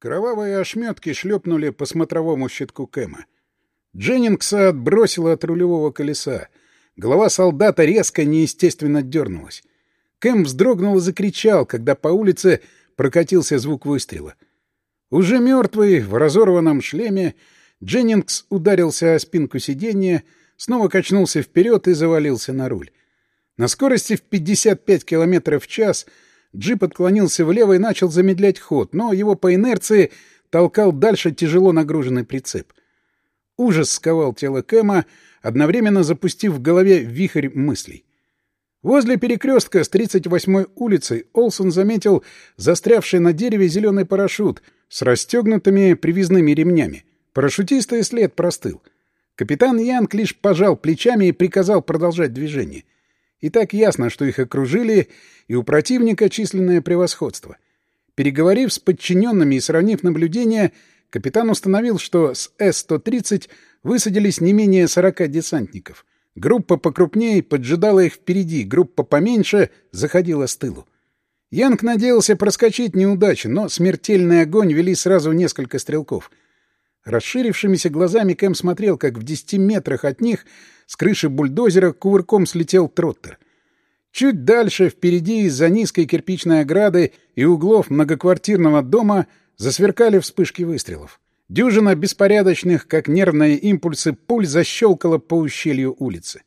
Кровавые ошметки шлепнули по смотровому щитку Кэма. Дженнингса отбросило от рулевого колеса. Голова солдата резко, неестественно дернулась. Кэм вздрогнул и закричал, когда по улице прокатился звук выстрела. Уже мертвый, в разорванном шлеме, Дженнингс ударился о спинку сиденья, снова качнулся вперед и завалился на руль. На скорости в 55 км в час джип отклонился влево и начал замедлять ход, но его по инерции толкал дальше тяжело нагруженный прицеп. Ужас сковал тело Кэма, одновременно запустив в голове вихрь мыслей. Возле перекрестка с 38-й улицей Олсон заметил застрявший на дереве зеленый парашют с расстегнутыми привязными ремнями. Парашютиста след простыл. Капитан Янг лишь пожал плечами и приказал продолжать движение. И так ясно, что их окружили, и у противника численное превосходство. Переговорив с подчиненными и сравнив наблюдения, капитан установил, что с С-130 высадились не менее 40 десантников — Группа покрупнее поджидала их впереди, группа поменьше заходила с тылу. Янг надеялся проскочить неудачи, но смертельный огонь вели сразу несколько стрелков. Расширившимися глазами Кэм смотрел, как в десяти метрах от них с крыши бульдозера кувырком слетел троттер. Чуть дальше, впереди, из-за низкой кирпичной ограды и углов многоквартирного дома засверкали вспышки выстрелов. Дюжина беспорядочных, как нервные импульсы, пуль защелкала по ущелью улицы.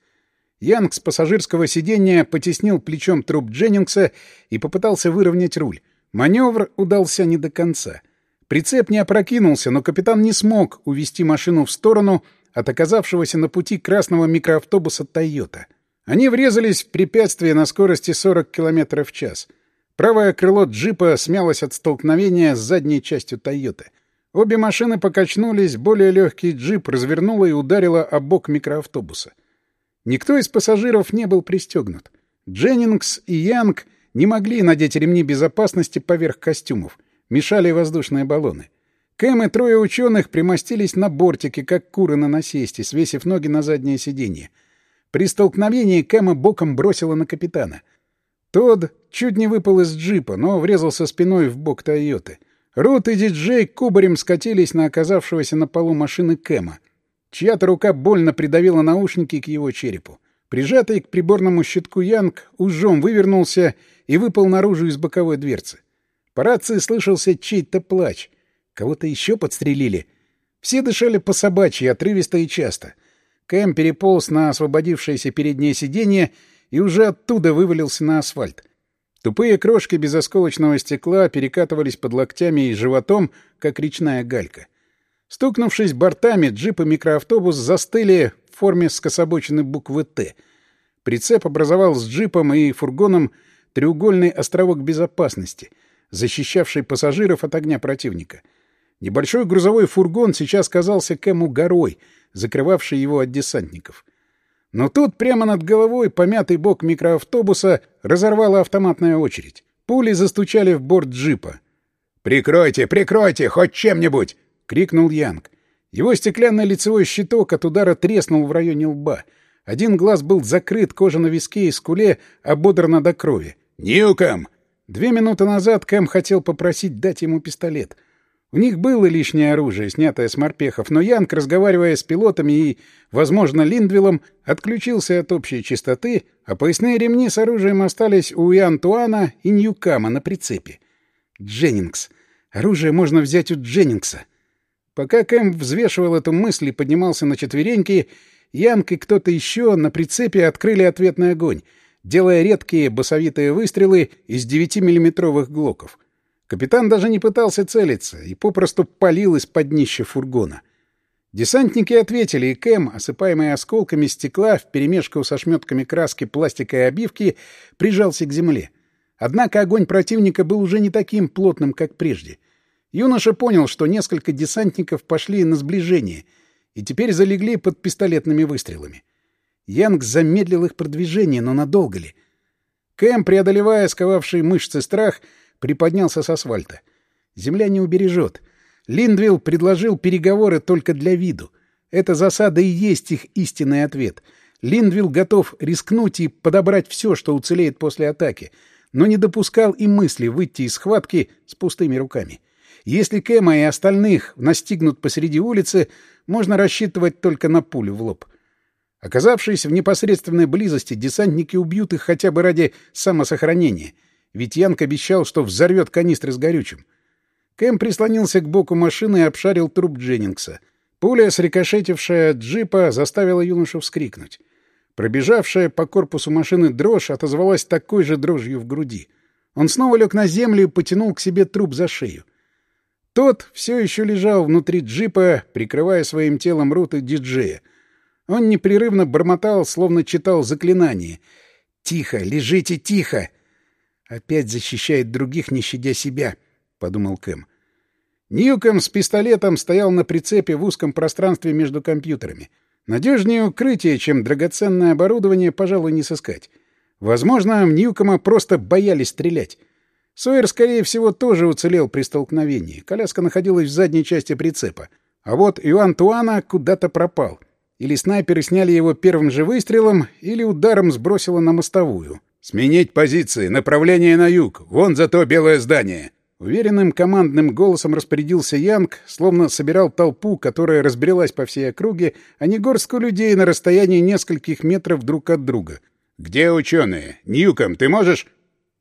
Янг с пассажирского сиденья потеснил плечом труп Дженнингса и попытался выровнять руль. Маневр удался не до конца. Прицеп не опрокинулся, но капитан не смог увести машину в сторону от оказавшегося на пути красного микроавтобуса «Тойота». Они врезались в препятствие на скорости 40 км в час. Правое крыло джипа смялось от столкновения с задней частью «Тойоты». Обе машины покачнулись, более легкий джип развернуло и ударило о бок микроавтобуса. Никто из пассажиров не был пристегнут. Дженнингс и Янг не могли надеть ремни безопасности поверх костюмов. Мешали воздушные баллоны. Кэм и трое ученых примостились на бортике, как куры на насесте, свесив ноги на заднее сиденье. При столкновении Кэма боком бросило на капитана. Тод чуть не выпал из джипа, но врезался спиной в бок Тойоты — Рут и диджей кубарем скатились на оказавшегося на полу машины Кэма. Чья-то рука больно придавила наушники к его черепу. Прижатый к приборному щитку Янг ужом вывернулся и выпал наружу из боковой дверцы. По рации слышался чей-то плач. Кого-то еще подстрелили. Все дышали по собачьи, отрывисто и часто. Кэм переполз на освободившееся переднее сиденье и уже оттуда вывалился на асфальт. Тупые крошки без осколочного стекла перекатывались под локтями и животом, как речная галька. Стукнувшись бортами, джип и микроавтобус застыли в форме скособоченной буквы «Т». Прицеп образовал с джипом и фургоном треугольный островок безопасности, защищавший пассажиров от огня противника. Небольшой грузовой фургон сейчас казался Кэму горой, закрывавшей его от десантников. Но тут прямо над головой помятый бок микроавтобуса разорвала автоматная очередь. Пули застучали в борт джипа. «Прикройте, прикройте, хоть чем-нибудь!» — крикнул Янг. Его стеклянный лицевой щиток от удара треснул в районе лба. Один глаз был закрыт, кожа на виске и скуле ободрана до крови. «Ньюком!» Две минуты назад Кэм хотел попросить дать ему пистолет — у них было лишнее оружие, снятое с морпехов, но Янг, разговаривая с пилотами и, возможно, Линдвиллом, отключился от общей чистоты, а поясные ремни с оружием остались у Иантуана и Ньюкама на прицепе. Дженнингс. Оружие можно взять у Дженнингса. Пока Кэм взвешивал эту мысль и поднимался на четвереньки, Янг и кто-то еще на прицепе открыли ответный огонь, делая редкие басовитые выстрелы из 9-миллиметровых глоков. Капитан даже не пытался целиться и попросту палил из-под днища фургона. Десантники ответили, и Кэм, осыпаемый осколками стекла вперемешку со шметками краски пластика и обивки, прижался к земле. Однако огонь противника был уже не таким плотным, как прежде. Юноша понял, что несколько десантников пошли на сближение и теперь залегли под пистолетными выстрелами. Янг замедлил их продвижение, но надолго ли? Кэм, преодолевая сковавшие мышцы страх, — приподнялся с асфальта. Земля не убережет. Линдвилл предложил переговоры только для виду. Эта засада и есть их истинный ответ. Линдвилл готов рискнуть и подобрать все, что уцелеет после атаки, но не допускал и мысли выйти из схватки с пустыми руками. Если Кэма и остальных настигнут посреди улицы, можно рассчитывать только на пулю в лоб. Оказавшись в непосредственной близости, десантники убьют их хотя бы ради самосохранения, ведь Янг обещал, что взорвет канистры с горючим. Кэм прислонился к боку машины и обшарил труп Дженнингса. Пуля, срикошетившая от джипа, заставила юношу вскрикнуть. Пробежавшая по корпусу машины дрожь отозвалась такой же дрожью в груди. Он снова лег на землю и потянул к себе труп за шею. Тот все еще лежал внутри джипа, прикрывая своим телом Рут и диджея. Он непрерывно бормотал, словно читал заклинание. «Тихо! Лежите тихо!» «Опять защищает других, не щадя себя», — подумал Кэм. Ньюком с пистолетом стоял на прицепе в узком пространстве между компьютерами. Надежнее укрытие, чем драгоценное оборудование, пожалуй, не сыскать. Возможно, Ньюкома просто боялись стрелять. Сойер, скорее всего, тоже уцелел при столкновении. Коляска находилась в задней части прицепа. А вот Иоанн Туана куда-то пропал. Или снайперы сняли его первым же выстрелом, или ударом сбросило на мостовую. «Сменить позиции! Направление на юг! Вон за то белое здание!» Уверенным командным голосом распорядился Янг, словно собирал толпу, которая разбрелась по всей округе, а не горстку людей на расстоянии нескольких метров друг от друга. «Где ученые? Ньюком, ты можешь...»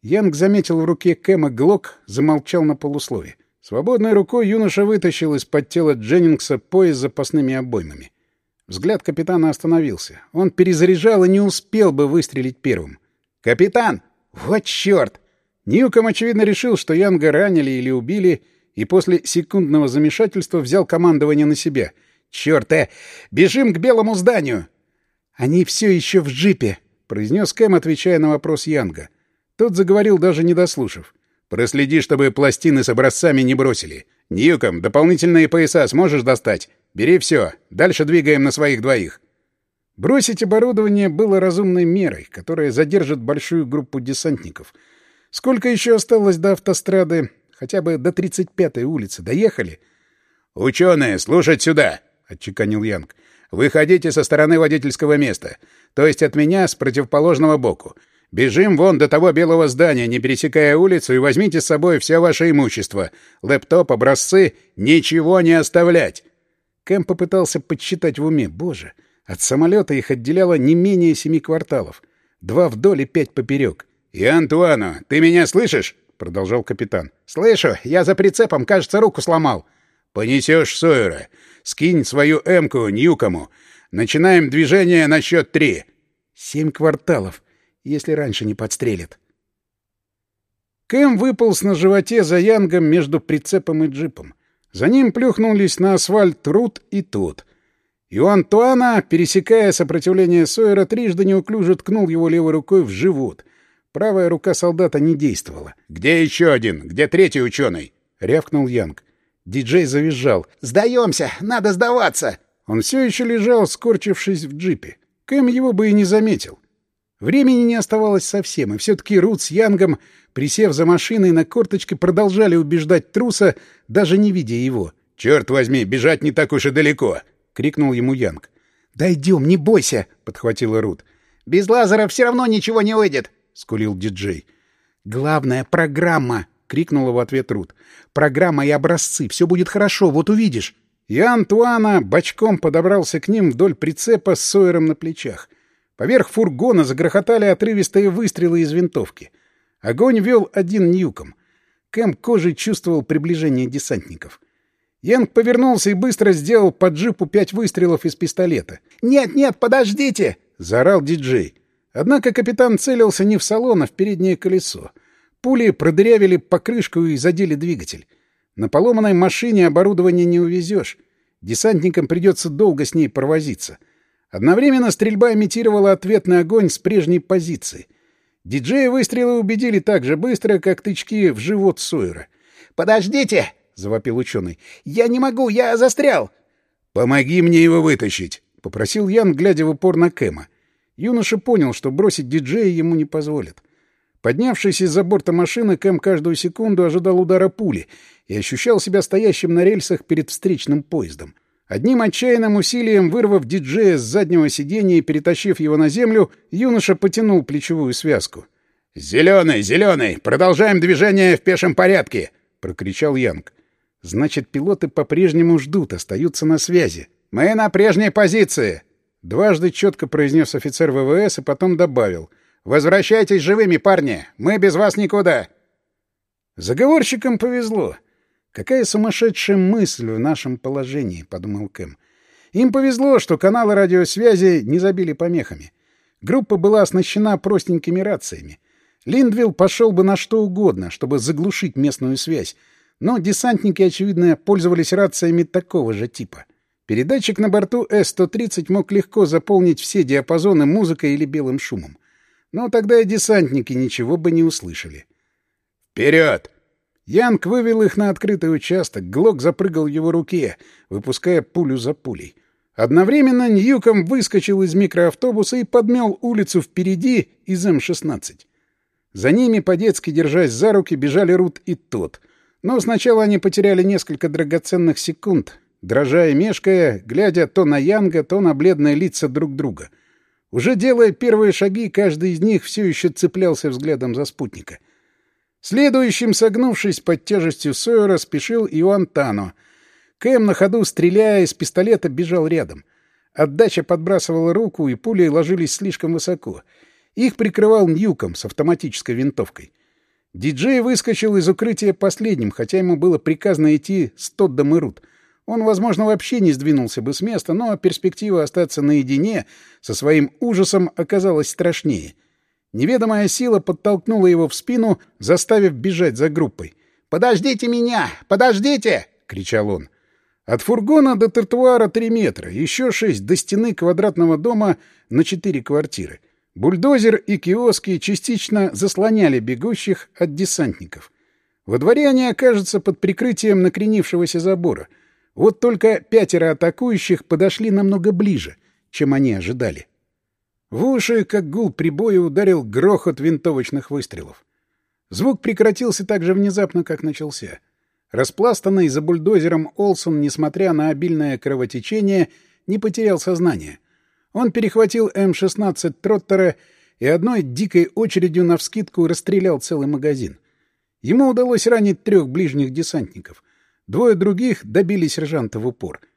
Янг заметил в руке Кэма глок, замолчал на полуслове. Свободной рукой юноша вытащил из-под тела Дженнингса пояс с запасными обоймами. Взгляд капитана остановился. Он перезаряжал и не успел бы выстрелить первым. «Капитан! Вот черт!» Ньюком, очевидно, решил, что Янга ранили или убили, и после секундного замешательства взял командование на себя. «Черт, э! Бежим к белому зданию!» «Они все еще в джипе», — произнес Кэм, отвечая на вопрос Янга. Тот заговорил, даже не дослушав. «Проследи, чтобы пластины с образцами не бросили. Ньюком, дополнительные пояса сможешь достать? Бери все. Дальше двигаем на своих двоих». Бросить оборудование было разумной мерой, которая задержит большую группу десантников — Сколько еще осталось до автострады? Хотя бы до 35-й улицы. Доехали? — Ученые, слушать сюда! — отчеканил Янг. — Выходите со стороны водительского места. То есть от меня с противоположного боку. Бежим вон до того белого здания, не пересекая улицу, и возьмите с собой все ваше имущество. Лэптоп, образцы, ничего не оставлять. Кэм попытался подсчитать в уме. Боже, от самолета их отделяло не менее семи кварталов. Два вдоль и пять поперек. «И Антуану, ты меня слышишь?» — продолжал капитан. «Слышу. Я за прицепом, кажется, руку сломал». «Понесешь Сойера. Скинь свою эмку Ньюкому. Начинаем движение на счет три». «Семь кварталов, если раньше не подстрелят». Кэм выполз на животе за Янгом между прицепом и джипом. За ним плюхнулись на асфальт Рут и тот. И у Антуана, пересекая сопротивление Сойера, трижды неуклюже ткнул его левой рукой в живот — Правая рука солдата не действовала. «Где еще один? Где третий ученый?» — рявкнул Янг. Диджей завизжал. «Сдаемся! Надо сдаваться!» Он все еще лежал, скорчившись в джипе. Кэм его бы и не заметил. Времени не оставалось совсем, и все-таки Рут с Янгом, присев за машиной на корточке, продолжали убеждать труса, даже не видя его. «Черт возьми, бежать не так уж и далеко!» — крикнул ему Янг. «Дойдем, не бойся!» — подхватила Рут. «Без лазера все равно ничего не выйдет!» — скулил диджей. «Главная программа!» — крикнула в ответ Рут. «Программа и образцы. Все будет хорошо, вот увидишь». И Антуана бочком подобрался к ним вдоль прицепа с Сойером на плечах. Поверх фургона загрохотали отрывистые выстрелы из винтовки. Огонь вел один ньюком. Кэм кожей чувствовал приближение десантников. Янг повернулся и быстро сделал по джипу пять выстрелов из пистолета. «Нет, нет, подождите!» — заорал диджей. Однако капитан целился не в салон, а в переднее колесо. Пули продырявили покрышку и задели двигатель. На поломанной машине оборудование не увезешь. Десантникам придется долго с ней провозиться. Одновременно стрельба имитировала ответный огонь с прежней позиции. Диджея выстрелы убедили так же быстро, как тычки в живот Сойера. «Подождите!» — завопил ученый. «Я не могу, я застрял!» «Помоги мне его вытащить!» — попросил Ян, глядя в упор на Кэма. Юноша понял, что бросить диджея ему не позволят. Поднявшись из-за борта машины, Кэм каждую секунду ожидал удара пули и ощущал себя стоящим на рельсах перед встречным поездом. Одним отчаянным усилием, вырвав диджея с заднего сиденья и перетащив его на землю, юноша потянул плечевую связку. «Зеленый, зеленый! Продолжаем движение в пешем порядке!» — прокричал Янг. Значит, пилоты по-прежнему ждут, остаются на связи. «Мы на прежней позиции!» Дважды четко произнес офицер ВВС и потом добавил. «Возвращайтесь живыми, парни! Мы без вас никуда!» Заговорщикам повезло. Какая сумасшедшая мысль в нашем положении, — подумал Кэм. Им повезло, что каналы радиосвязи не забили помехами. Группа была оснащена простенькими рациями. Линдвилл пошел бы на что угодно, чтобы заглушить местную связь, но десантники, очевидно, пользовались рациями такого же типа. Передатчик на борту С-130 мог легко заполнить все диапазоны музыкой или белым шумом. Но тогда и десантники ничего бы не услышали. «Вперед!» Янг вывел их на открытый участок, Глок запрыгал в его руке, выпуская пулю за пулей. Одновременно Ньюком выскочил из микроавтобуса и подмел улицу впереди из М-16. За ними, по-детски держась за руки, бежали Рут и тот. Но сначала они потеряли несколько драгоценных секунд, дрожа и мешкая, глядя то на Янга, то на бледные лица друг друга. Уже делая первые шаги, каждый из них все еще цеплялся взглядом за спутника. Следующим, согнувшись под тяжестью Сойера, спешил Иоанн Тано — Кэм на ходу, стреляя из пистолета, бежал рядом. Отдача подбрасывала руку, и пули ложились слишком высоко. Их прикрывал Ньюком с автоматической винтовкой. Диджей выскочил из укрытия последним, хотя ему было приказано идти с Тоддом и Рут. Он, возможно, вообще не сдвинулся бы с места, но перспектива остаться наедине со своим ужасом оказалась страшнее. Неведомая сила подтолкнула его в спину, заставив бежать за группой. «Подождите меня! Подождите!» — кричал он. От фургона до тротуара три метра, еще шесть до стены квадратного дома на четыре квартиры. Бульдозер и киоски частично заслоняли бегущих от десантников. Во дворе они окажутся под прикрытием накренившегося забора. Вот только пятеро атакующих подошли намного ближе, чем они ожидали. В уши, как гул прибоя, ударил грохот винтовочных выстрелов. Звук прекратился так же внезапно, как начался — Распластанный за бульдозером Олсон, несмотря на обильное кровотечение, не потерял сознание. Он перехватил М-16 Троттера и одной дикой очередью навскидку расстрелял целый магазин. Ему удалось ранить трех ближних десантников. Двое других добили сержанта в упор —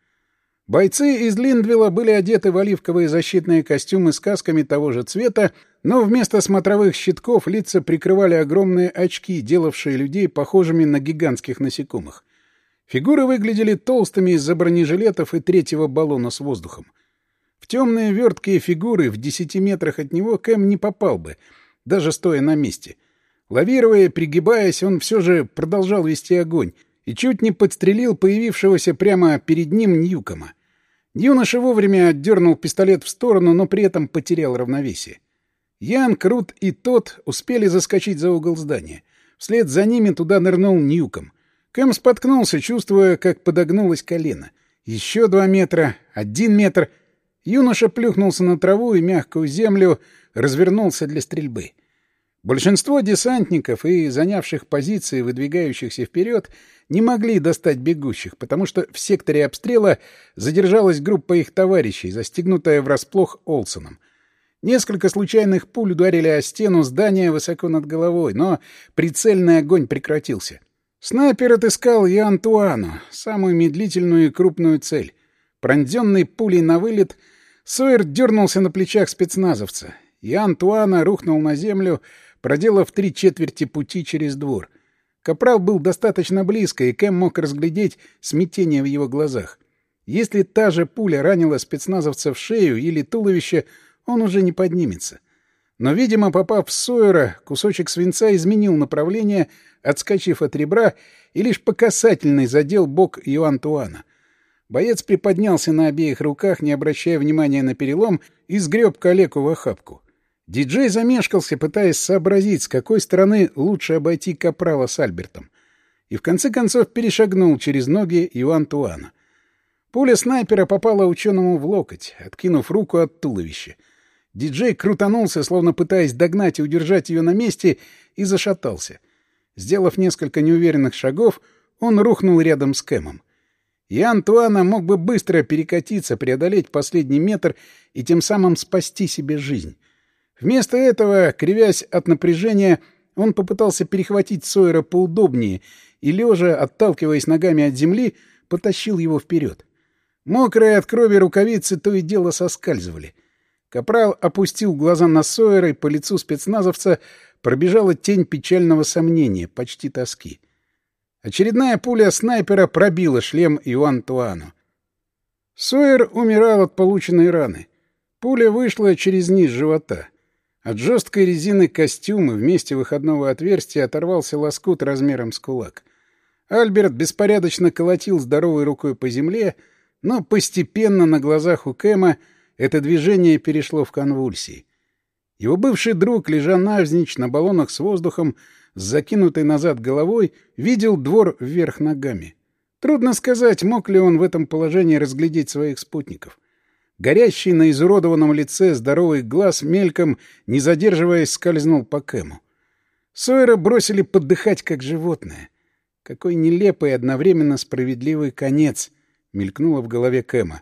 Бойцы из Линдвилла были одеты в оливковые защитные костюмы с касками того же цвета, но вместо смотровых щитков лица прикрывали огромные очки, делавшие людей похожими на гигантских насекомых. Фигуры выглядели толстыми из-за бронежилетов и третьего баллона с воздухом. В темные верткие фигуры в десяти метрах от него Кэм не попал бы, даже стоя на месте. Лавируя, пригибаясь, он все же продолжал вести огонь, и чуть не подстрелил появившегося прямо перед ним Ньюкома. Юноша вовремя отдернул пистолет в сторону, но при этом потерял равновесие. Ян, Крут и тот успели заскочить за угол здания. Вслед за ними туда нырнул Ньюком. Кэм споткнулся, чувствуя, как подогнулось колено. Еще два метра, один метр. Юноша плюхнулся на траву и мягкую землю, развернулся для стрельбы. Большинство десантников и занявших позиции, выдвигающихся вперед, не могли достать бегущих, потому что в секторе обстрела задержалась группа их товарищей, застигнутая врасплох Олсоном. Несколько случайных пуль ударили о стену здания высоко над головой, но прицельный огонь прекратился. Снайпер отыскал и Антуану, самую медлительную и крупную цель. Пронзенный пулей на вылет, Сойер дернулся на плечах спецназовца. И Антуана рухнул на землю, проделав три четверти пути через двор. Капрал был достаточно близко, и Кэм мог разглядеть смятение в его глазах. Если та же пуля ранила спецназовца в шею или туловище, он уже не поднимется. Но, видимо, попав в Сойера, кусочек свинца изменил направление, отскочив от ребра, и лишь по касательной задел бок Иоантуана. Боец приподнялся на обеих руках, не обращая внимания на перелом, и сгреб калеку в охапку. Диджей замешкался, пытаясь сообразить, с какой стороны лучше обойти Капрала с Альбертом. И в конце концов перешагнул через ноги Иоантуана. Пуля снайпера попала ученому в локоть, откинув руку от туловища. Диджей крутанулся, словно пытаясь догнать и удержать ее на месте, и зашатался. Сделав несколько неуверенных шагов, он рухнул рядом с Кэмом. И Антуана мог бы быстро перекатиться, преодолеть последний метр и тем самым спасти себе жизнь. Вместо этого, кривясь от напряжения, он попытался перехватить Сойера поудобнее и, лежа, отталкиваясь ногами от земли, потащил его вперед. Мокрые от крови рукавицы то и дело соскальзывали. Капрал опустил глаза на Сойера, и по лицу спецназовца пробежала тень печального сомнения, почти тоски. Очередная пуля снайпера пробила шлем Иоанн-Туану. Сойер умирал от полученной раны. Пуля вышла через низ живота. От жесткой резины костюма вместе выходного отверстия оторвался лоскут размером с кулак. Альберт беспорядочно колотил здоровой рукой по земле, но постепенно на глазах у Кэма это движение перешло в конвульсии. Его бывший друг, лежа навзничь на баллонах с воздухом, с закинутой назад головой, видел двор вверх ногами. Трудно сказать, мог ли он в этом положении разглядеть своих спутников. Горящий на изуродованном лице здоровый глаз мельком, не задерживаясь, скользнул по Кэму. Сойера бросили подыхать, как животное. Какой нелепый одновременно справедливый конец мелькнуло в голове Кэма.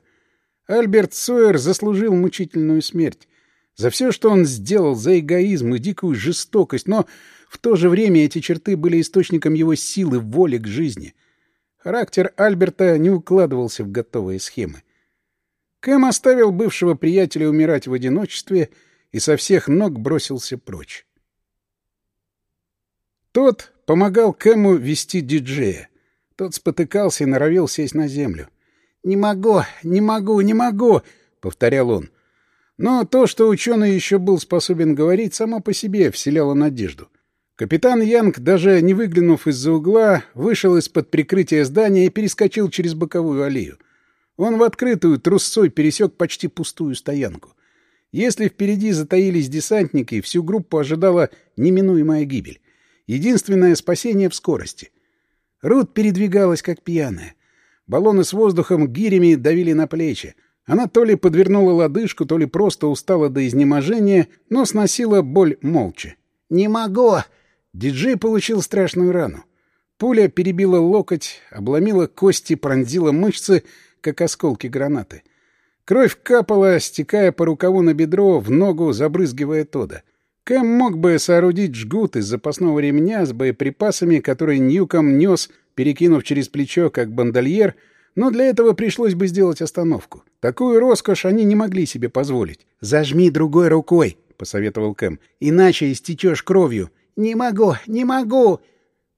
Альберт Сойер заслужил мучительную смерть. За все, что он сделал, за эгоизм и дикую жестокость, но в то же время эти черты были источником его силы, воли к жизни. Характер Альберта не укладывался в готовые схемы. Кэм оставил бывшего приятеля умирать в одиночестве и со всех ног бросился прочь. Тот помогал Кэму вести диджея. Тот спотыкался и норовил сесть на землю. «Не могу, не могу, не могу!» — повторял он. Но то, что ученый еще был способен говорить, само по себе вселяло надежду. Капитан Янг, даже не выглянув из-за угла, вышел из-под прикрытия здания и перескочил через боковую аллею. Он в открытую трусцой пересек почти пустую стоянку. Если впереди затаились десантники, всю группу ожидала неминуемая гибель. Единственное спасение в скорости. Рут передвигалась как пьяная. Баллоны с воздухом гирями давили на плечи. Она то ли подвернула лодыжку, то ли просто устала до изнеможения, но сносила боль молча. «Не могу!» Диджей получил страшную рану. Пуля перебила локоть, обломила кости, пронзила мышцы, как осколки гранаты. Кровь капала, стекая по рукаву на бедро, в ногу забрызгивая Тода. Кэм мог бы соорудить жгут из запасного ремня с боеприпасами, которые Ньюком нес, перекинув через плечо, как бандольер, но для этого пришлось бы сделать остановку. Такую роскошь они не могли себе позволить. «Зажми другой рукой», — посоветовал Кэм, — «иначе истечешь кровью». «Не могу, не могу!»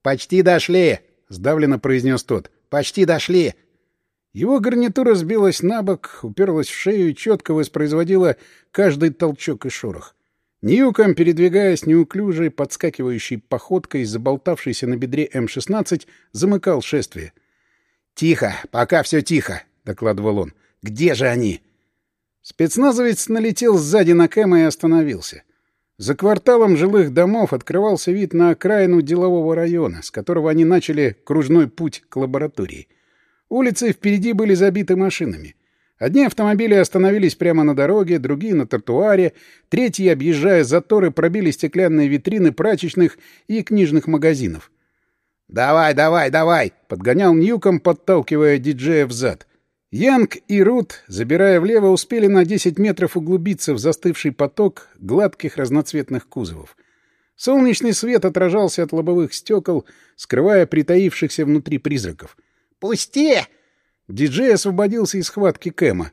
«Почти дошли!» — сдавленно произнес тот. «Почти дошли!» Его гарнитура сбилась на бок, уперлась в шею и четко воспроизводила каждый толчок и шорох. Ньюком, передвигаясь неуклюжей, подскакивающей походкой, заболтавшейся на бедре М-16, замыкал шествие. «Тихо, пока все тихо», — докладывал он. «Где же они?» Спецназовец налетел сзади на Кэма и остановился. За кварталом жилых домов открывался вид на окраину делового района, с которого они начали кружной путь к лаборатории. Улицы впереди были забиты машинами. Одни автомобили остановились прямо на дороге, другие — на тротуаре, третьи, объезжая заторы, пробили стеклянные витрины прачечных и книжных магазинов. «Давай, давай, давай!» — подгонял Ньюком, подталкивая диджея взад. Янг и Рут, забирая влево, успели на 10 метров углубиться в застывший поток гладких разноцветных кузовов. Солнечный свет отражался от лобовых стекол, скрывая притаившихся внутри призраков. «Пусти!» Диджей освободился из схватки Кэма.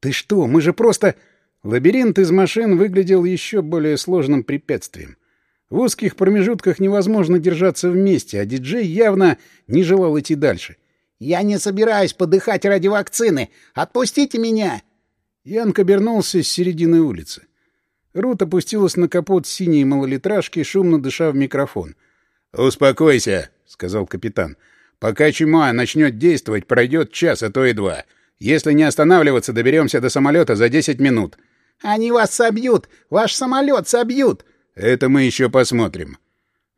«Ты что, мы же просто...» Лабиринт из машин выглядел еще более сложным препятствием. В узких промежутках невозможно держаться вместе, а диджей явно не желал идти дальше. «Я не собираюсь подыхать ради вакцины! Отпустите меня!» Янк обернулся с середины улицы. Рут опустилась на капот синей малолитражки, шумно дыша в микрофон. «Успокойся», — сказал капитан. «Пока чума начнет действовать, пройдет час, а то и два. Если не останавливаться, доберемся до самолета за десять минут». «Они вас собьют! Ваш самолет собьют!» «Это мы еще посмотрим».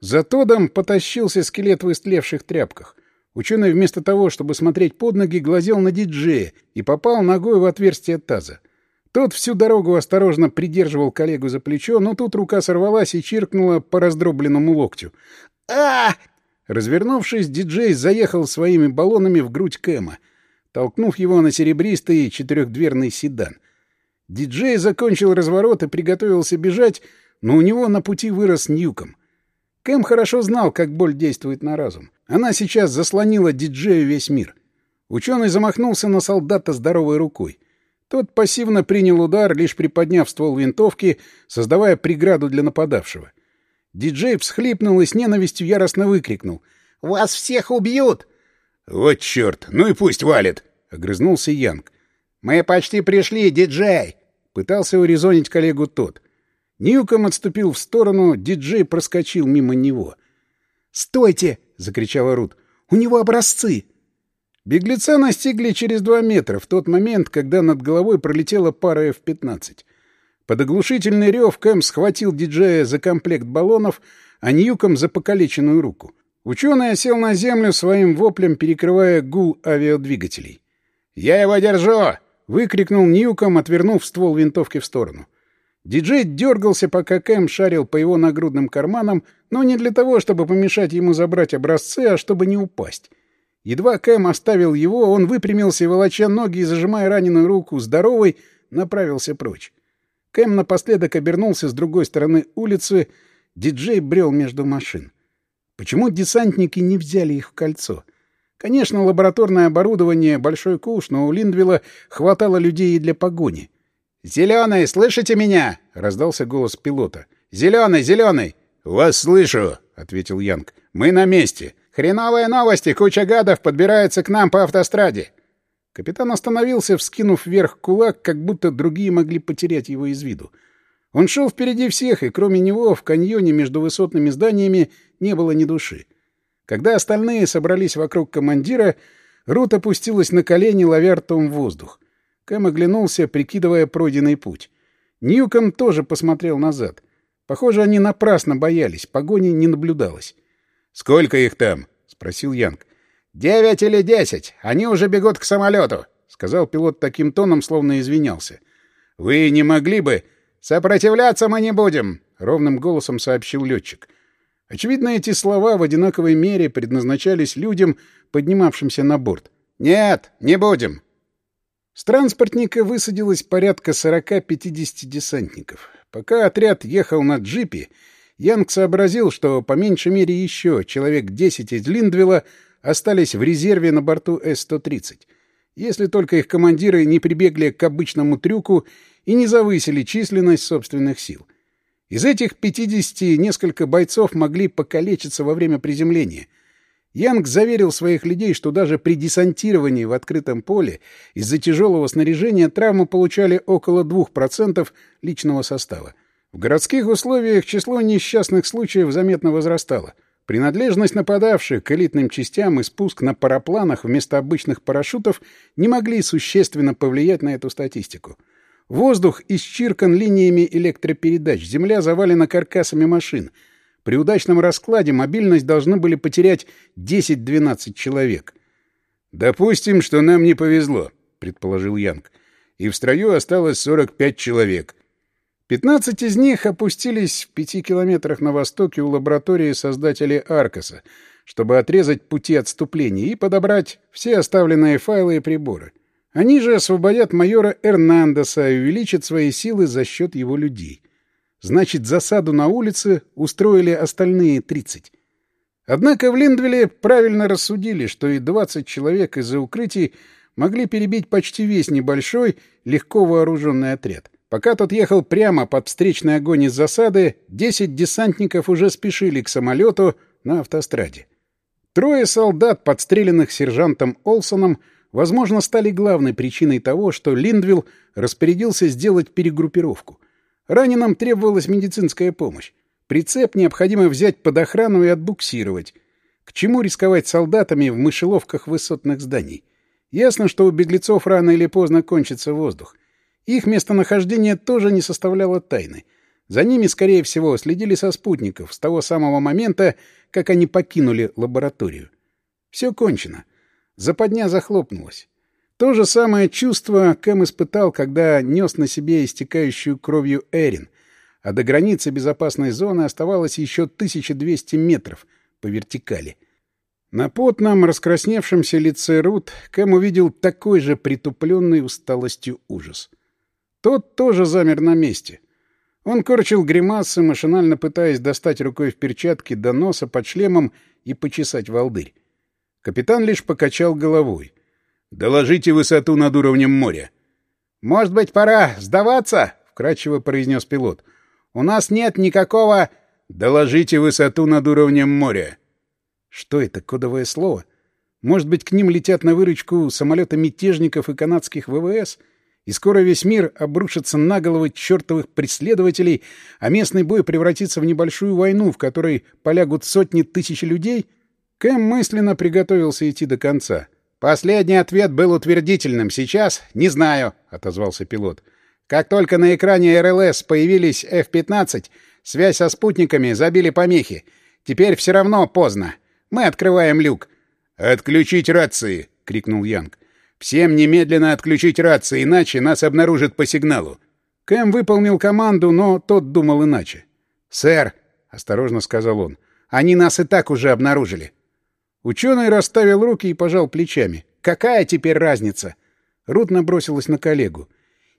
За Тодом потащился скелет в истлевших тряпках. Ученый вместо того, чтобы смотреть под ноги, глазел на диджея и попал ногой в отверстие таза. Тот всю дорогу осторожно придерживал коллегу за плечо, но тут рука сорвалась и чиркнула по раздробленному локтю. а Развернувшись, диджей заехал своими баллонами в грудь Кэма, толкнув его на серебристый четырехдверный седан. Диджей закончил разворот и приготовился бежать, но у него на пути вырос Ньюком — Кэм хорошо знал, как боль действует на разум. Она сейчас заслонила диджею весь мир. Ученый замахнулся на солдата здоровой рукой. Тот пассивно принял удар, лишь приподняв ствол винтовки, создавая преграду для нападавшего. Диджей всхлипнул и с ненавистью яростно выкрикнул. «Вас всех убьют!» «Вот черт! Ну и пусть валит!» — огрызнулся Янг. «Мы почти пришли, диджей!» — пытался урезонить коллегу тот. Ньюком отступил в сторону, диджей проскочил мимо него. «Стойте!» — закричала Рут. «У него образцы!» Беглеца настигли через два метра, в тот момент, когда над головой пролетела пара F-15. Под оглушительный рев Кэм схватил диджея за комплект баллонов, а Ньюком за покалеченную руку. Ученый осел на землю своим воплем, перекрывая гул авиадвигателей. «Я его держу!» — выкрикнул Ньюком, отвернув ствол винтовки в сторону. Диджей дергался, пока Кэм шарил по его нагрудным карманам, но не для того, чтобы помешать ему забрать образцы, а чтобы не упасть. Едва Кэм оставил его, он выпрямился волоча ноги и зажимая раненую руку здоровой, направился прочь. Кэм напоследок обернулся с другой стороны улицы, диджей брел между машин. Почему десантники не взяли их в кольцо? Конечно, лабораторное оборудование — большой куш, но у Линдвилла хватало людей и для погони. «Зеленый, слышите меня?» — раздался голос пилота. «Зеленый, зеленый!» «Вас слышу!» — ответил Янг. «Мы на месте!» «Хреновые новости! Куча гадов подбирается к нам по автостраде!» Капитан остановился, вскинув вверх кулак, как будто другие могли потерять его из виду. Он шел впереди всех, и кроме него в каньоне между высотными зданиями не было ни души. Когда остальные собрались вокруг командира, Рут опустилась на колени, ловя ртом воздух. Кэм оглянулся, прикидывая пройденный путь. Ньюком тоже посмотрел назад. Похоже, они напрасно боялись, погони не наблюдалось. «Сколько их там?» — спросил Янг. «Девять или десять. Они уже бегут к самолету», — сказал пилот таким тоном, словно извинялся. «Вы не могли бы...» «Сопротивляться мы не будем», — ровным голосом сообщил летчик. Очевидно, эти слова в одинаковой мере предназначались людям, поднимавшимся на борт. «Нет, не будем». С транспортника высадилось порядка 40-50 десантников. Пока отряд ехал на джипе, Янг сообразил, что по меньшей мере еще человек 10 из Линдвилла остались в резерве на борту С-130, если только их командиры не прибегли к обычному трюку и не завысили численность собственных сил. Из этих 50 несколько бойцов могли покалечиться во время приземления. Янг заверил своих людей, что даже при десантировании в открытом поле из-за тяжелого снаряжения травмы получали около 2% личного состава. В городских условиях число несчастных случаев заметно возрастало. Принадлежность нападавших к элитным частям и спуск на парапланах вместо обычных парашютов не могли существенно повлиять на эту статистику. Воздух исчиркан линиями электропередач, земля завалена каркасами машин. При удачном раскладе мобильность должны были потерять 10-12 человек. «Допустим, что нам не повезло», — предположил Янг. «И в строю осталось 45 человек. Пятнадцать из них опустились в пяти километрах на востоке у лаборатории создателей Аркаса, чтобы отрезать пути отступления и подобрать все оставленные файлы и приборы. Они же освободят майора Эрнандеса и увеличат свои силы за счет его людей. Значит, засаду на улице устроили остальные тридцать. Однако в Линдвилле правильно рассудили, что и двадцать человек из-за укрытий могли перебить почти весь небольшой, легко вооруженный отряд. Пока тот ехал прямо под встречный огонь из засады, десять десантников уже спешили к самолету на автостраде. Трое солдат, подстреленных сержантом Олсоном, возможно, стали главной причиной того, что Линдвилл распорядился сделать перегруппировку. Раненым требовалась медицинская помощь. Прицеп необходимо взять под охрану и отбуксировать. К чему рисковать солдатами в мышеловках высотных зданий? Ясно, что у беглецов рано или поздно кончится воздух. Их местонахождение тоже не составляло тайны. За ними, скорее всего, следили со спутников с того самого момента, как они покинули лабораторию. Все кончено. Западня захлопнулась. То же самое чувство Кэм испытал, когда нес на себе истекающую кровью Эрин, а до границы безопасной зоны оставалось еще 1200 метров по вертикали. На потном, раскрасневшемся лице Рут Кэм увидел такой же притупленный усталостью ужас — тот тоже замер на месте. Он корчил гримасы, машинально пытаясь достать рукой в перчатке до носа под шлемом и почесать волдырь. Капитан лишь покачал головой. «Доложите высоту над уровнем моря». «Может быть, пора сдаваться?» — вкратчиво произнес пилот. «У нас нет никакого...» «Доложите высоту над уровнем моря». Что это, кодовое слово? Может быть, к ним летят на выручку самолеты мятежников и канадских ВВС? И скоро весь мир обрушится на головы чертовых преследователей, а местный бой превратится в небольшую войну, в которой полягут сотни тысяч людей? Кэм мысленно приготовился идти до конца. «Последний ответ был утвердительным. Сейчас — не знаю», — отозвался пилот. «Как только на экране РЛС появились F-15, связь со спутниками забили помехи. Теперь все равно поздно. Мы открываем люк». «Отключить рации!» — крикнул Янг. «Всем немедленно отключить рации, иначе нас обнаружат по сигналу». Кэм выполнил команду, но тот думал иначе. «Сэр», — осторожно сказал он, — «они нас и так уже обнаружили. Ученый расставил руки и пожал плечами. «Какая теперь разница?» Рут набросилась на коллегу.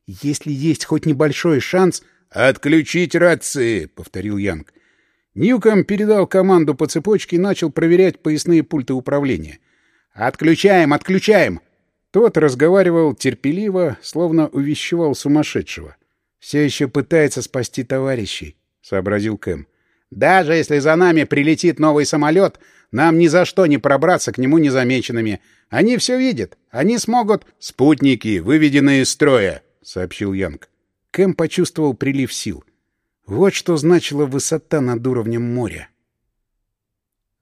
«Если есть хоть небольшой шанс...» «Отключить рации!» — повторил Янг. Ньюком передал команду по цепочке и начал проверять поясные пульты управления. «Отключаем! Отключаем!» Тот разговаривал терпеливо, словно увещевал сумасшедшего. «Все еще пытается спасти товарищей», — сообразил Кэм. «Даже если за нами прилетит новый самолет, нам ни за что не пробраться к нему незамеченными. Они все видят. Они смогут... — Спутники, выведенные из строя, — сообщил Янг. Кэм почувствовал прилив сил. Вот что значила высота над уровнем моря.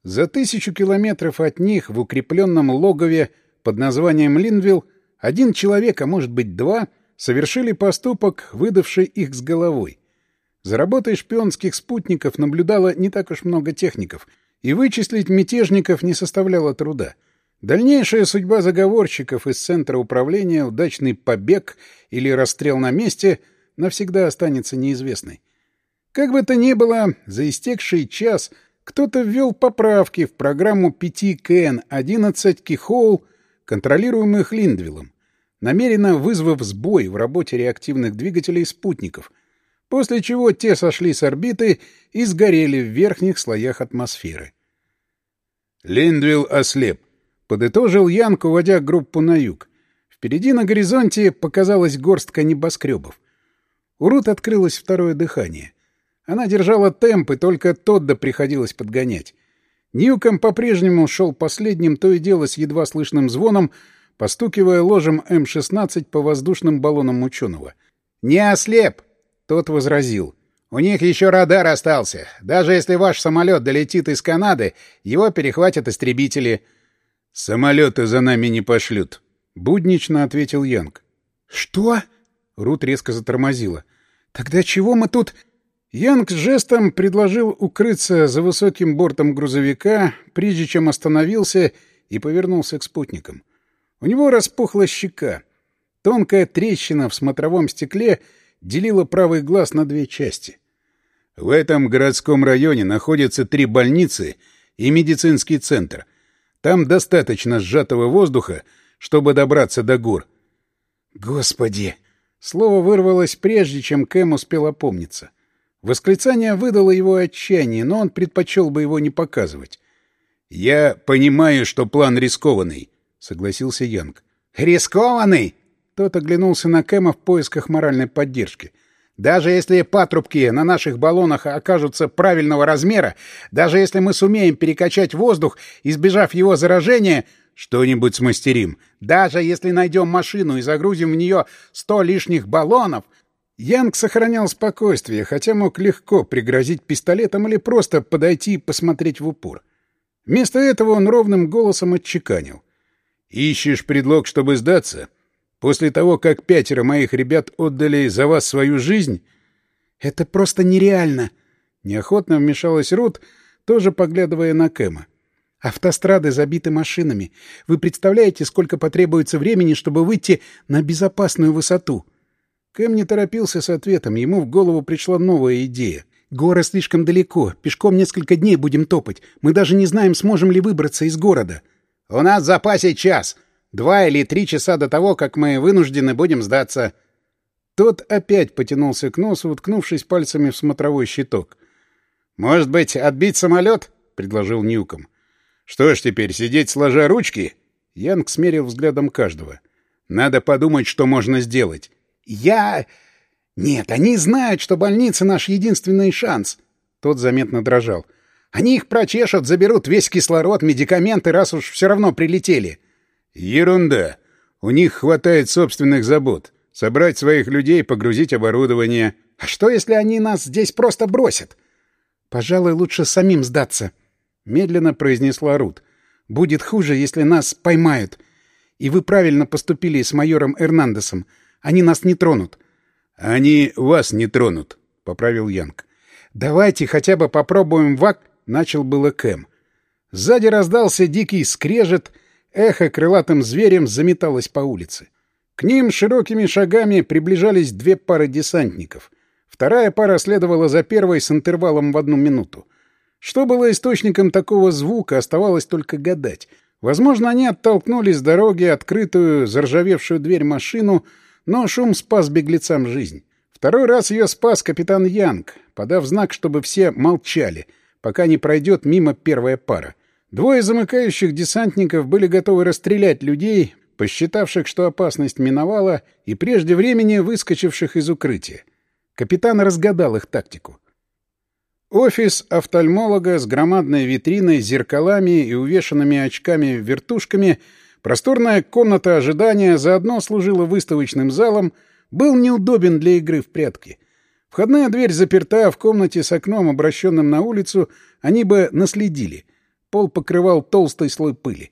За тысячу километров от них в укрепленном логове под названием Линвилл один человек, а может быть два, совершили поступок, выдавший их с головой. За работой шпионских спутников наблюдало не так уж много техников — и вычислить мятежников не составляло труда. Дальнейшая судьба заговорщиков из центра управления, удачный побег или расстрел на месте навсегда останется неизвестной. Как бы то ни было, за истекший час кто-то ввел поправки в программу 5КН-11 Кихоул, контролируемых Линдвиллом, намеренно вызвав сбой в работе реактивных двигателей спутников, после чего те сошли с орбиты и сгорели в верхних слоях атмосферы. Линдвилл ослеп. Подытожил Янг, уводя группу на юг. Впереди на горизонте показалась горстка небоскребов. У Рут открылось второе дыхание. Она держала темп, и только Тодда приходилось подгонять. Ньюком по-прежнему шел последним, то и дело с едва слышным звоном, постукивая ложем М-16 по воздушным баллонам ученого. «Не ослеп!» — тот возразил. У них еще радар остался. Даже если ваш самолет долетит из Канады, его перехватят истребители. — Самолеты за нами не пошлют, — буднично ответил Янг. — Что? — Рут резко затормозила. — Тогда чего мы тут... Янг жестом предложил укрыться за высоким бортом грузовика, прежде чем остановился и повернулся к спутникам. У него распухла щека. Тонкая трещина в смотровом стекле — делила правый глаз на две части. В этом городском районе находятся три больницы и медицинский центр. Там достаточно сжатого воздуха, чтобы добраться до гор. Господи! Слово вырвалось прежде, чем Кэм успел опомниться. Восклицание выдало его отчаяние, но он предпочел бы его не показывать. «Я понимаю, что план рискованный», — согласился Янг. «Рискованный?» Тот оглянулся на Кэма в поисках моральной поддержки. «Даже если патрубки на наших баллонах окажутся правильного размера, даже если мы сумеем перекачать воздух, избежав его заражения, что-нибудь смастерим. Даже если найдем машину и загрузим в нее сто лишних баллонов...» Янг сохранял спокойствие, хотя мог легко пригрозить пистолетом или просто подойти и посмотреть в упор. Вместо этого он ровным голосом отчеканил. «Ищешь предлог, чтобы сдаться? После того, как пятеро моих ребят отдали за вас свою жизнь? Это просто нереально. Неохотно вмешалась Рут, тоже поглядывая на Кэма. Автострады забиты машинами. Вы представляете, сколько потребуется времени, чтобы выйти на безопасную высоту? Кэм не торопился с ответом. Ему в голову пришла новая идея. Горы слишком далеко. Пешком несколько дней будем топать. Мы даже не знаем, сможем ли выбраться из города. — У нас в запасе час. Два или три часа до того, как мы вынуждены будем сдаться. Тот опять потянулся к носу, уткнувшись пальцами в смотровой щиток. «Может быть, отбить самолет?» — предложил Ньюком. «Что ж теперь, сидеть сложа ручки?» Янг смерил взглядом каждого. «Надо подумать, что можно сделать». «Я...» «Нет, они знают, что больница — наш единственный шанс». Тот заметно дрожал. «Они их прочешут, заберут весь кислород, медикаменты, раз уж все равно прилетели». «Ерунда. У них хватает собственных забот. Собрать своих людей, погрузить оборудование». «А что, если они нас здесь просто бросят?» «Пожалуй, лучше самим сдаться», — медленно произнесла Рут. «Будет хуже, если нас поймают. И вы правильно поступили с майором Эрнандесом. Они нас не тронут. «Они вас не тронут», — поправил Янг. «Давайте хотя бы попробуем вак», — начал было Кэм. Сзади раздался дикий скрежет, эхо крылатым зверем заметалось по улице. К ним широкими шагами приближались две пары десантников. Вторая пара следовала за первой с интервалом в одну минуту. Что было источником такого звука, оставалось только гадать. Возможно, они оттолкнули с дороги открытую, заржавевшую дверь машину — но шум спас беглецам жизнь. Второй раз ее спас капитан Янг, подав знак, чтобы все молчали, пока не пройдет мимо первая пара. Двое замыкающих десантников были готовы расстрелять людей, посчитавших, что опасность миновала, и прежде времени выскочивших из укрытия. Капитан разгадал их тактику. Офис офтальмолога с громадной витриной, зеркалами и увешанными очками-вертушками — Просторная комната ожидания заодно служила выставочным залом, был неудобен для игры в прятки. Входная дверь заперта, в комнате с окном, обращенным на улицу, они бы наследили. Пол покрывал толстый слой пыли.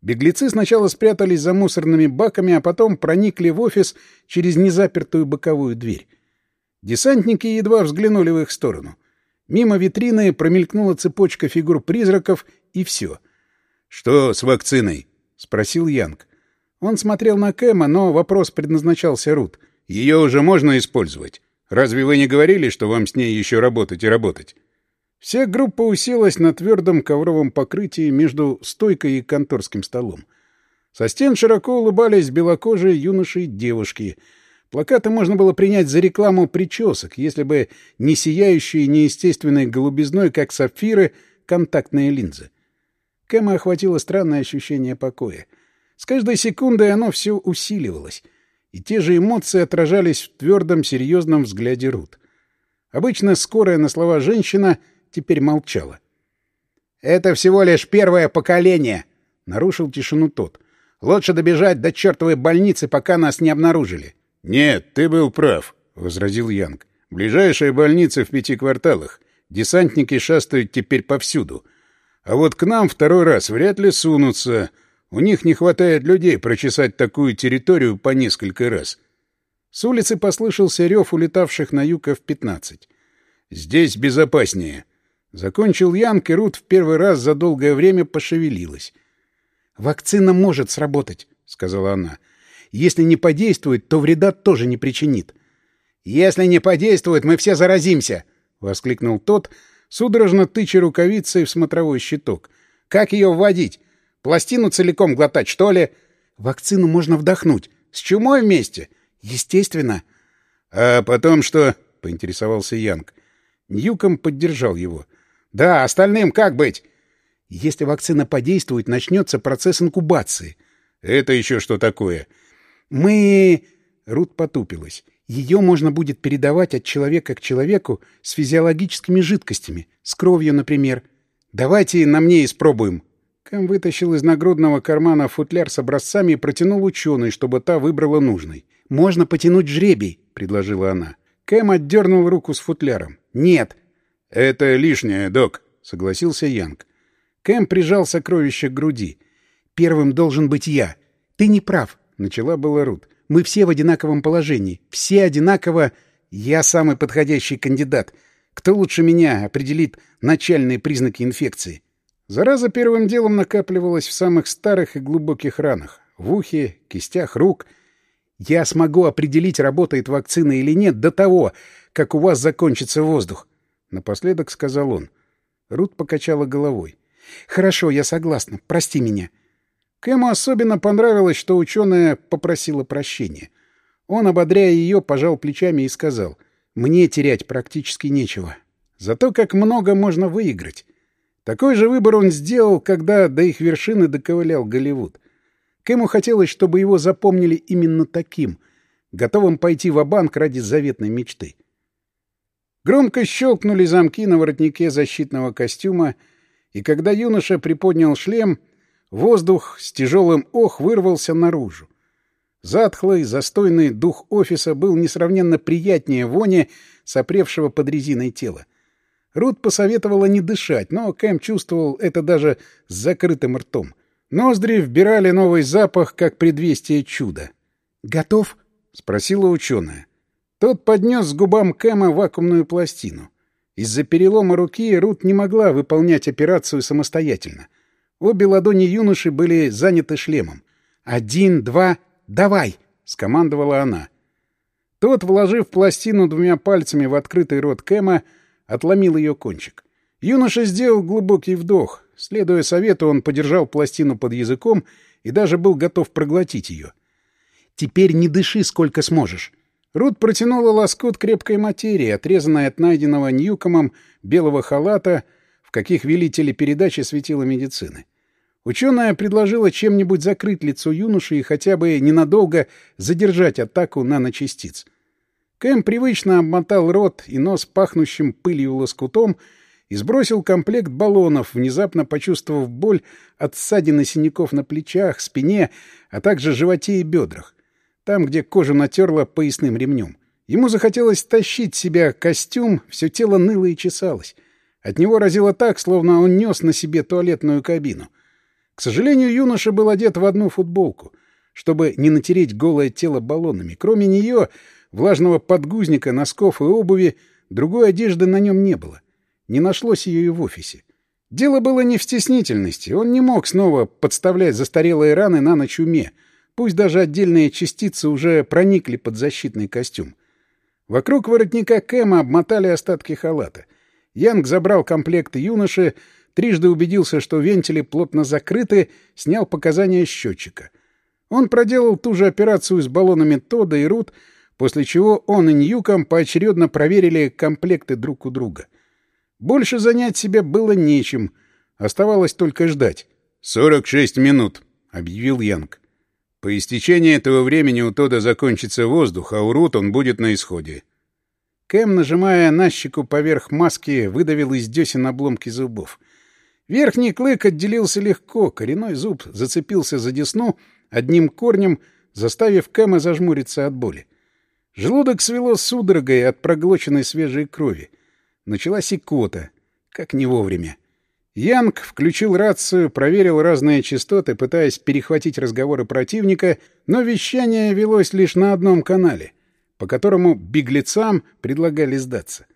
Беглецы сначала спрятались за мусорными баками, а потом проникли в офис через незапертую боковую дверь. Десантники едва взглянули в их сторону. Мимо витрины промелькнула цепочка фигур призраков, и все. — Что с вакциной? — спросил Янг. Он смотрел на Кэма, но вопрос предназначался Рут. «Ее уже можно использовать? Разве вы не говорили, что вам с ней еще работать и работать?» Вся группа уселась на твердом ковровом покрытии между стойкой и конторским столом. Со стен широко улыбались белокожие юноши и девушки. Плакаты можно было принять за рекламу причесок, если бы не сияющие неестественной голубизной, как сапфиры, контактные линзы. Кэма охватило странное ощущение покоя. С каждой секундой оно все усиливалось, и те же эмоции отражались в твердом, серьезном взгляде Рут. Обычно скорая на слова женщина теперь молчала. «Это всего лишь первое поколение!» — нарушил тишину тот. «Лучше добежать до чертовой больницы, пока нас не обнаружили». «Нет, ты был прав», — возразил Янг. «Ближайшая больница в пяти кварталах. Десантники шастают теперь повсюду. А вот к нам второй раз вряд ли сунутся. У них не хватает людей прочесать такую территорию по несколько раз. С улицы послышался рев улетавших на юг F-15. «Здесь безопаснее». Закончил Янг, и Рут в первый раз за долгое время пошевелилась. «Вакцина может сработать», — сказала она. «Если не подействует, то вреда тоже не причинит». «Если не подействует, мы все заразимся!» — воскликнул тот, судорожно тыча рукавицей в смотровой щиток. «Как ее вводить? Пластину целиком глотать, что ли?» «Вакцину можно вдохнуть. С чумой вместе?» «Естественно». «А потом что?» — поинтересовался Янг. Ньюком поддержал его. «Да, остальным как быть?» «Если вакцина подействует, начнется процесс инкубации». «Это еще что такое?» «Мы...» — Рут потупилась. Ее можно будет передавать от человека к человеку с физиологическими жидкостями, с кровью, например. Давайте на мне испробуем. Кэм вытащил из нагрудного кармана футляр с образцами и протянул ученый, чтобы та выбрала нужный. «Можно потянуть жребий», — предложила она. Кэм отдернул руку с футляром. «Нет». «Это лишнее, док», — согласился Янг. Кэм прижал сокровище к груди. «Первым должен быть я. Ты не прав», — начала была Рут. Мы все в одинаковом положении. Все одинаково... Я самый подходящий кандидат. Кто лучше меня определит начальные признаки инфекции? Зараза первым делом накапливалась в самых старых и глубоких ранах. В ухе, кистях рук. Я смогу определить, работает вакцина или нет, до того, как у вас закончится воздух. Напоследок сказал он. Рут покачала головой. «Хорошо, я согласна. Прости меня. Кэму особенно понравилось, что ученая попросила прощения. Он, ободряя ее, пожал плечами и сказал, «Мне терять практически нечего. Зато как много можно выиграть». Такой же выбор он сделал, когда до их вершины доковылял Голливуд. Кэму хотелось, чтобы его запомнили именно таким, готовым пойти в банк ради заветной мечты. Громко щелкнули замки на воротнике защитного костюма, и когда юноша приподнял шлем, воздух с тяжелым ох вырвался наружу. Затхлый, застойный дух офиса был несравненно приятнее вони, сопревшего под резиной тела. Рут посоветовала не дышать, но Кэм чувствовал это даже с закрытым ртом. Ноздри вбирали новый запах, как предвестие чуда. «Готов?» — спросила ученая. Тот поднес с губам Кэма вакуумную пластину. Из-за перелома руки Рут не могла выполнять операцию самостоятельно. Обе ладони юноши были заняты шлемом. «Один, два, давай!» — скомандовала она. Тот, вложив пластину двумя пальцами в открытый рот Кэма, отломил ее кончик. Юноша сделал глубокий вдох. Следуя совету, он подержал пластину под языком и даже был готов проглотить ее. «Теперь не дыши, сколько сможешь». Рут протянула лоскут крепкой материи, отрезанной от найденного Ньюкомом белого халата, в каких вели телепередачи светила медицины. Ученая предложила чем-нибудь закрыть лицо юноши и хотя бы ненадолго задержать атаку наночастиц. Кэм привычно обмотал рот и нос пахнущим пылью лоскутом и сбросил комплект баллонов, внезапно почувствовав боль от ссадин и синяков на плечах, спине, а также животе и бедрах, там, где кожу натерла поясным ремнем. Ему захотелось тащить себя костюм, все тело ныло и чесалось. От него разило так, словно он нес на себе туалетную кабину. К сожалению, юноша был одет в одну футболку, чтобы не натереть голое тело баллонами. Кроме нее, влажного подгузника, носков и обуви, другой одежды на нем не было. Не нашлось ее и в офисе. Дело было не в стеснительности. Он не мог снова подставлять застарелые раны на ночь уме. Пусть даже отдельные частицы уже проникли под защитный костюм. Вокруг воротника Кэма обмотали остатки халата. Янг забрал комплекты юноши, трижды убедился, что вентили плотно закрыты, снял показания счетчика. Он проделал ту же операцию с баллонами Тода и Рут, после чего он и Ньюком поочередно проверили комплекты друг у друга — больше занять себя было нечем. Оставалось только ждать. «Сорок шесть минут», — объявил Янг. «По истечении этого времени у Тода закончится воздух, а у Рут он будет на исходе». Кэм, нажимая на щеку поверх маски, выдавил из десен обломки зубов. Верхний клык отделился легко, коренной зуб зацепился за десну одним корнем, заставив Кэма зажмуриться от боли. Желудок свело судорогой от проглоченной свежей крови. Началась икота. Как не вовремя. Янг включил рацию, проверил разные частоты, пытаясь перехватить разговоры противника, но вещание велось лишь на одном канале, по которому беглецам предлагали сдаться.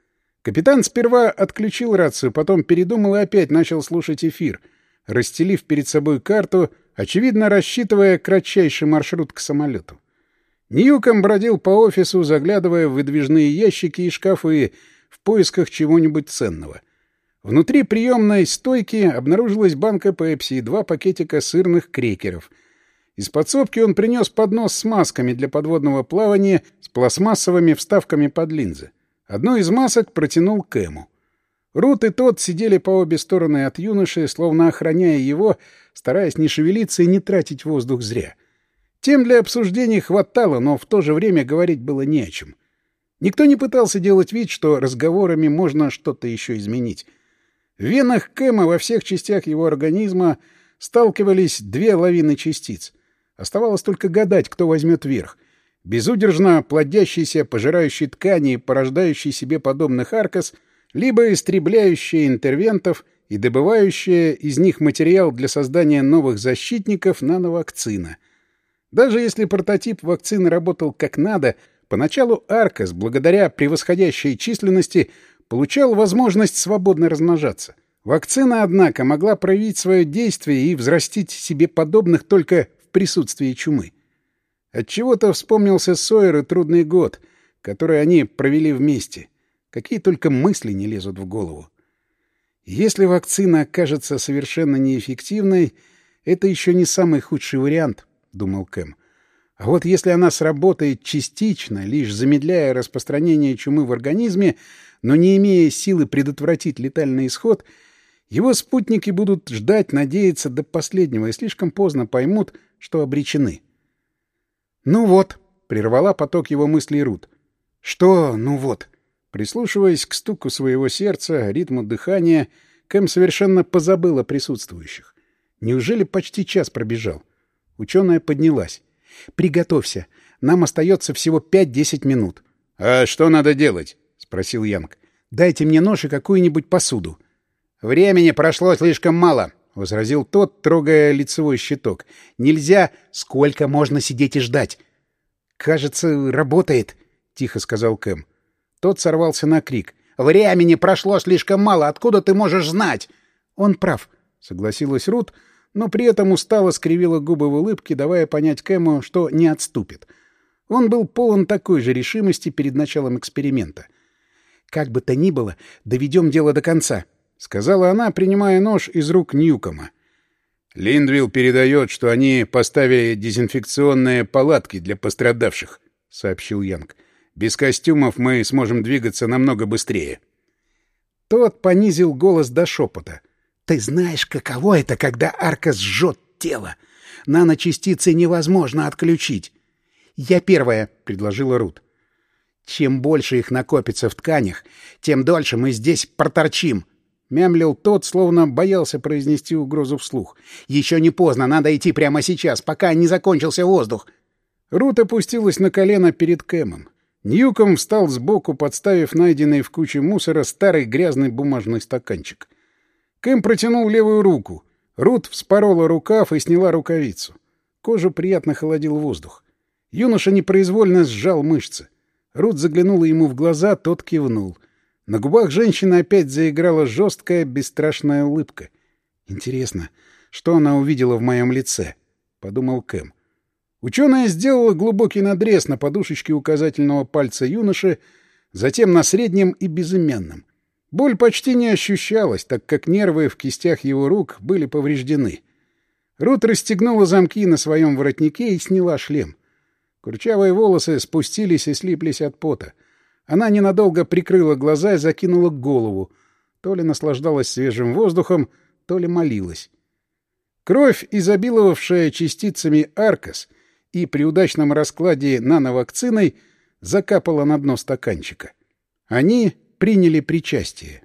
Капитан сперва отключил рацию, потом передумал и опять начал слушать эфир, расстелив перед собой карту, очевидно рассчитывая кратчайший маршрут к самолету. Ньюком бродил по офису, заглядывая в выдвижные ящики и шкафы, в поисках чего-нибудь ценного. Внутри приемной стойки обнаружилась банка пепси и два пакетика сырных крекеров. Из подсобки он принес поднос с масками для подводного плавания с пластмассовыми вставками под линзы. Одну из масок протянул Кэму. Рут и тот сидели по обе стороны от юноши, словно охраняя его, стараясь не шевелиться и не тратить воздух зря. Тем для обсуждений хватало, но в то же время говорить было не о чем. Никто не пытался делать вид, что разговорами можно что-то еще изменить. В венах Кэма во всех частях его организма сталкивались две лавины частиц. Оставалось только гадать, кто возьмет верх. Безудержно плодящийся, пожирающий ткани и порождающий себе подобных аркас, либо истребляющие интервентов и добывающие из них материал для создания новых защитников нановакцина. Даже если прототип вакцины работал как надо — Поначалу Аркас, благодаря превосходящей численности, получал возможность свободно размножаться. Вакцина, однако, могла проявить свое действие и взрастить себе подобных только в присутствии чумы. Отчего-то вспомнился Сойер и трудный год, который они провели вместе. Какие только мысли не лезут в голову. Если вакцина окажется совершенно неэффективной, это еще не самый худший вариант, — думал Кэм. А вот если она сработает частично, лишь замедляя распространение чумы в организме, но не имея силы предотвратить летальный исход, его спутники будут ждать, надеяться до последнего и слишком поздно поймут, что обречены. «Ну вот», — прервала поток его мыслей Рут. «Что «ну вот»?» Прислушиваясь к стуку своего сердца, ритму дыхания, Кэм совершенно позабыл о присутствующих. Неужели почти час пробежал? Ученая поднялась. «Приготовься. Нам остается всего пять-десять минут». «А что надо делать?» — спросил Янг. «Дайте мне нож и какую-нибудь посуду». «Времени прошло слишком мало», — возразил тот, трогая лицевой щиток. «Нельзя. Сколько можно сидеть и ждать?» «Кажется, работает», — тихо сказал Кэм. Тот сорвался на крик. «Времени прошло слишком мало. Откуда ты можешь знать?» «Он прав», — согласилась Рут, но при этом устало скривила губы в улыбке, давая понять Кэму, что не отступит. Он был полон такой же решимости перед началом эксперимента. «Как бы то ни было, доведем дело до конца», — сказала она, принимая нож из рук Ньюкома. «Линдвилл передает, что они поставили дезинфекционные палатки для пострадавших», — сообщил Янг. Без костюмов мы сможем двигаться намного быстрее. Тот понизил голос до шепота. «Ты знаешь, каково это, когда арка сжет тело? Наночастицы невозможно отключить». «Я первая», — предложила Рут. «Чем больше их накопится в тканях, тем дольше мы здесь проторчим», — мямлил тот, словно боялся произнести угрозу вслух. «Еще не поздно, надо идти прямо сейчас, пока не закончился воздух». Рут опустилась на колено перед Кэмом. Ньюком встал сбоку, подставив найденный в куче мусора старый грязный бумажный стаканчик. Кэм протянул левую руку. Рут вспорола рукав и сняла рукавицу. Кожу приятно холодил воздух. Юноша непроизвольно сжал мышцы. Рут заглянула ему в глаза, тот кивнул. На губах женщины опять заиграла жесткая, бесстрашная улыбка. «Интересно, что она увидела в моем лице?» — подумал Кэм. Ученая сделала глубокий надрез на подушечке указательного пальца юноши, затем на среднем и безымянном. Боль почти не ощущалась, так как нервы в кистях его рук были повреждены. Рут расстегнула замки на своем воротнике и сняла шлем. Курчавые волосы спустились и слиплись от пота. Она ненадолго прикрыла глаза и закинула голову. То ли наслаждалась свежим воздухом, то ли молилась. Кровь, изобиловавшая частицами аркас — и при удачном раскладе нановакциной закапала на дно стаканчика. Они приняли причастие.